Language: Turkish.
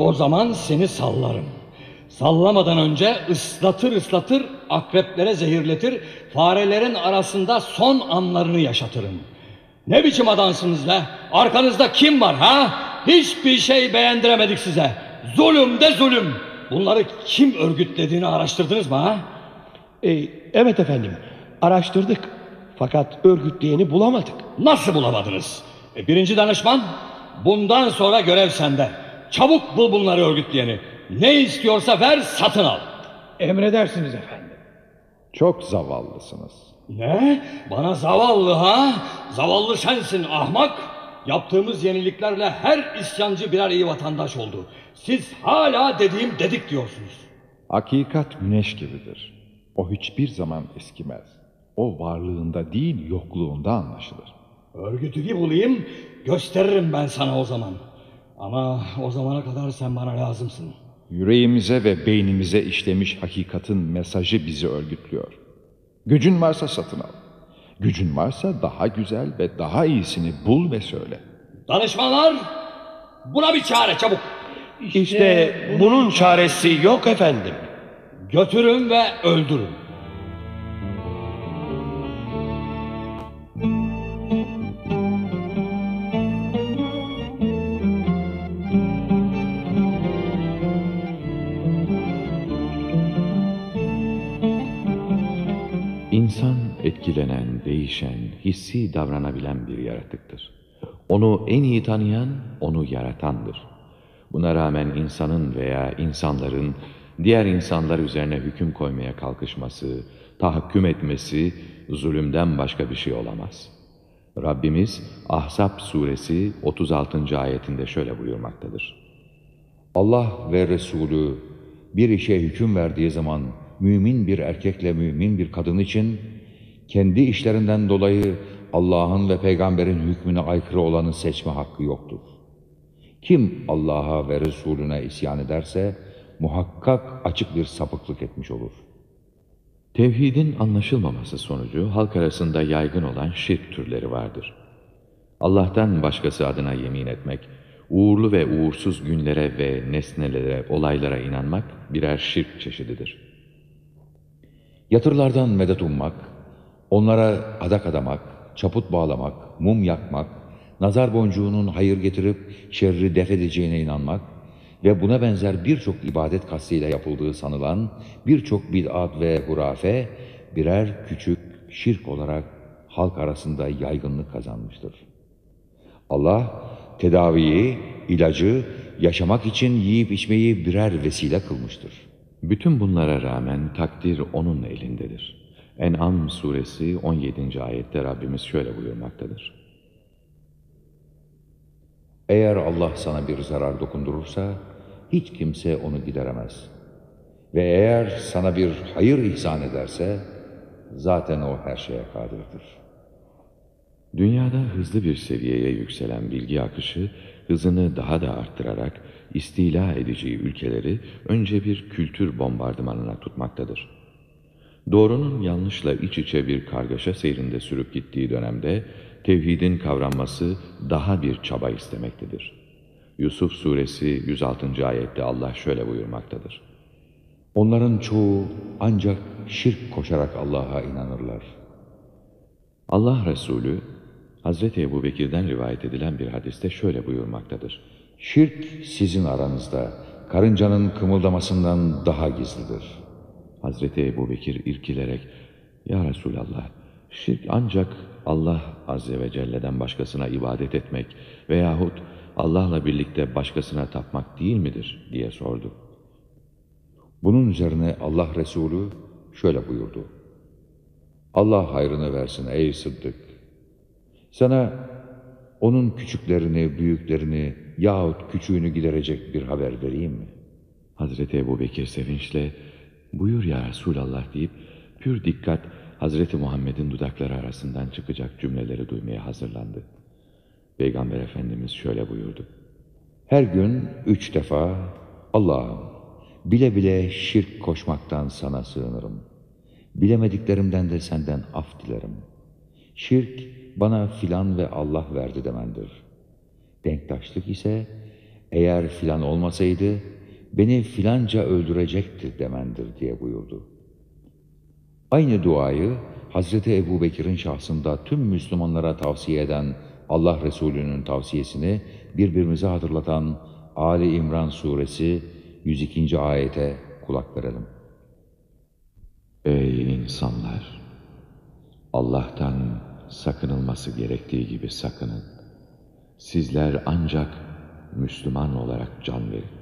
O zaman seni sallarım. Sallamadan önce ıslatır ıslatır, akreplere zehirletir, farelerin arasında son anlarını yaşatırım. Ne biçim adamsınız be? Arkanızda kim var ha? Hiçbir şey beğendiremedik size. Zulüm de zulüm. Bunları kim örgütlediğini araştırdınız mı ha? E, evet efendim, araştırdık. Fakat örgütleyeni bulamadık. Nasıl bulamadınız? E, birinci danışman, bundan sonra görev sende. Çabuk bul bunları örgütleyeni. Ne istiyorsa ver satın al. Emredersiniz efendim. Çok zavallısınız. Ne? Bana zavallı ha? Zavallı sensin ahmak. Yaptığımız yeniliklerle her isyancı birer iyi vatandaş oldu. Siz hala dediğim dedik diyorsunuz. Hakikat güneş gibidir. O hiçbir zaman eskimez. O varlığında değil yokluğunda anlaşılır. Örgütü bir bulayım, gösteririm ben sana o zaman. Ama o zamana kadar sen bana lazımsın. Yüreğimize ve beynimize işlemiş hakikatin mesajı bizi örgütlüyor. Gücün varsa satın al. Gücün varsa daha güzel ve daha iyisini bul ve söyle. Danışmanlar, buna bir çare çabuk. İşte bunun çaresi yok efendim. Götürün ve öldürün. Etkilenen, değişen, hissi davranabilen bir yaratıktır. Onu en iyi tanıyan, onu yaratandır. Buna rağmen insanın veya insanların diğer insanlar üzerine hüküm koymaya kalkışması, tahakküm etmesi zulümden başka bir şey olamaz. Rabbimiz Ahzab suresi 36. ayetinde şöyle buyurmaktadır. Allah ve Resulü bir işe hüküm verdiği zaman mümin bir erkekle mümin bir kadın için kendi işlerinden dolayı Allah'ın ve peygamberin hükmüne aykırı olanı seçme hakkı yoktur. Kim Allah'a ve Resulüne isyan ederse muhakkak açık bir sapıklık etmiş olur. Tevhidin anlaşılmaması sonucu halk arasında yaygın olan şirk türleri vardır. Allah'tan başkası adına yemin etmek, uğurlu ve uğursuz günlere ve nesnelere, olaylara inanmak birer şirk çeşididir. Yatırlardan medet ummak, onlara adak adamak, çaput bağlamak, mum yakmak, nazar boncuğunun hayır getirip şerri def edeceğine inanmak ve buna benzer birçok ibadet kastıyla yapıldığı sanılan birçok bid'at ve hurafe birer küçük şirk olarak halk arasında yaygınlık kazanmıştır. Allah tedaviyi, ilacı, yaşamak için yiyip içmeyi birer vesile kılmıştır. Bütün bunlara rağmen takdir O'nun elindedir. En'am suresi 17. ayette Rabbimiz şöyle buyurmaktadır. Eğer Allah sana bir zarar dokundurursa hiç kimse onu gideremez. Ve eğer sana bir hayır ihsan ederse zaten o her şeye kadirdir. Dünyada hızlı bir seviyeye yükselen bilgi akışı, hızını daha da arttırarak istila edeceği ülkeleri önce bir kültür bombardımanına tutmaktadır. Doğrunun yanlışla iç içe bir kargaşa seyrinde sürüp gittiği dönemde, tevhidin kavranması daha bir çaba istemektedir. Yusuf suresi 106. ayette Allah şöyle buyurmaktadır. Onların çoğu ancak şirk koşarak Allah'a inanırlar. Allah Resulü, Hazreti Ebu Bekir'den rivayet edilen bir hadiste şöyle buyurmaktadır. Şirk sizin aranızda, karıncanın kımıldamasından daha gizlidir. Hazreti Ebu Bekir irkilerek, Ya Resulallah, şirk ancak Allah Azze ve Celle'den başkasına ibadet etmek veyahut Allah'la birlikte başkasına tapmak değil midir diye sordu. Bunun üzerine Allah Resulü şöyle buyurdu. Allah hayrını versin ey Sıddık. Sana onun küçüklerini, büyüklerini yahut küçüğünü giderecek bir haber vereyim mi? Hazreti Ebu Bekir sevinçle, buyur ya Resulallah deyip pür dikkat Hazreti Muhammed'in dudakları arasından çıkacak cümleleri duymaya hazırlandı. Peygamber Efendimiz şöyle buyurdu. Her gün üç defa Allah'ım bile bile şirk koşmaktan sana sığınırım. Bilemediklerimden de senden af dilerim. Şirk bana filan ve Allah verdi demendir. Denktaşlık ise eğer filan olmasaydı beni filanca öldürecekti demendir diye buyurdu. Aynı duayı Hazreti Ebu Bekir'in şahsında tüm Müslümanlara tavsiye eden Allah Resulü'nün tavsiyesini birbirimize hatırlatan Ali İmran suresi 102. ayete kulak verelim. Ey insanlar! Allah'tan sakınılması gerektiği gibi sakının. Sizler ancak Müslüman olarak can verin.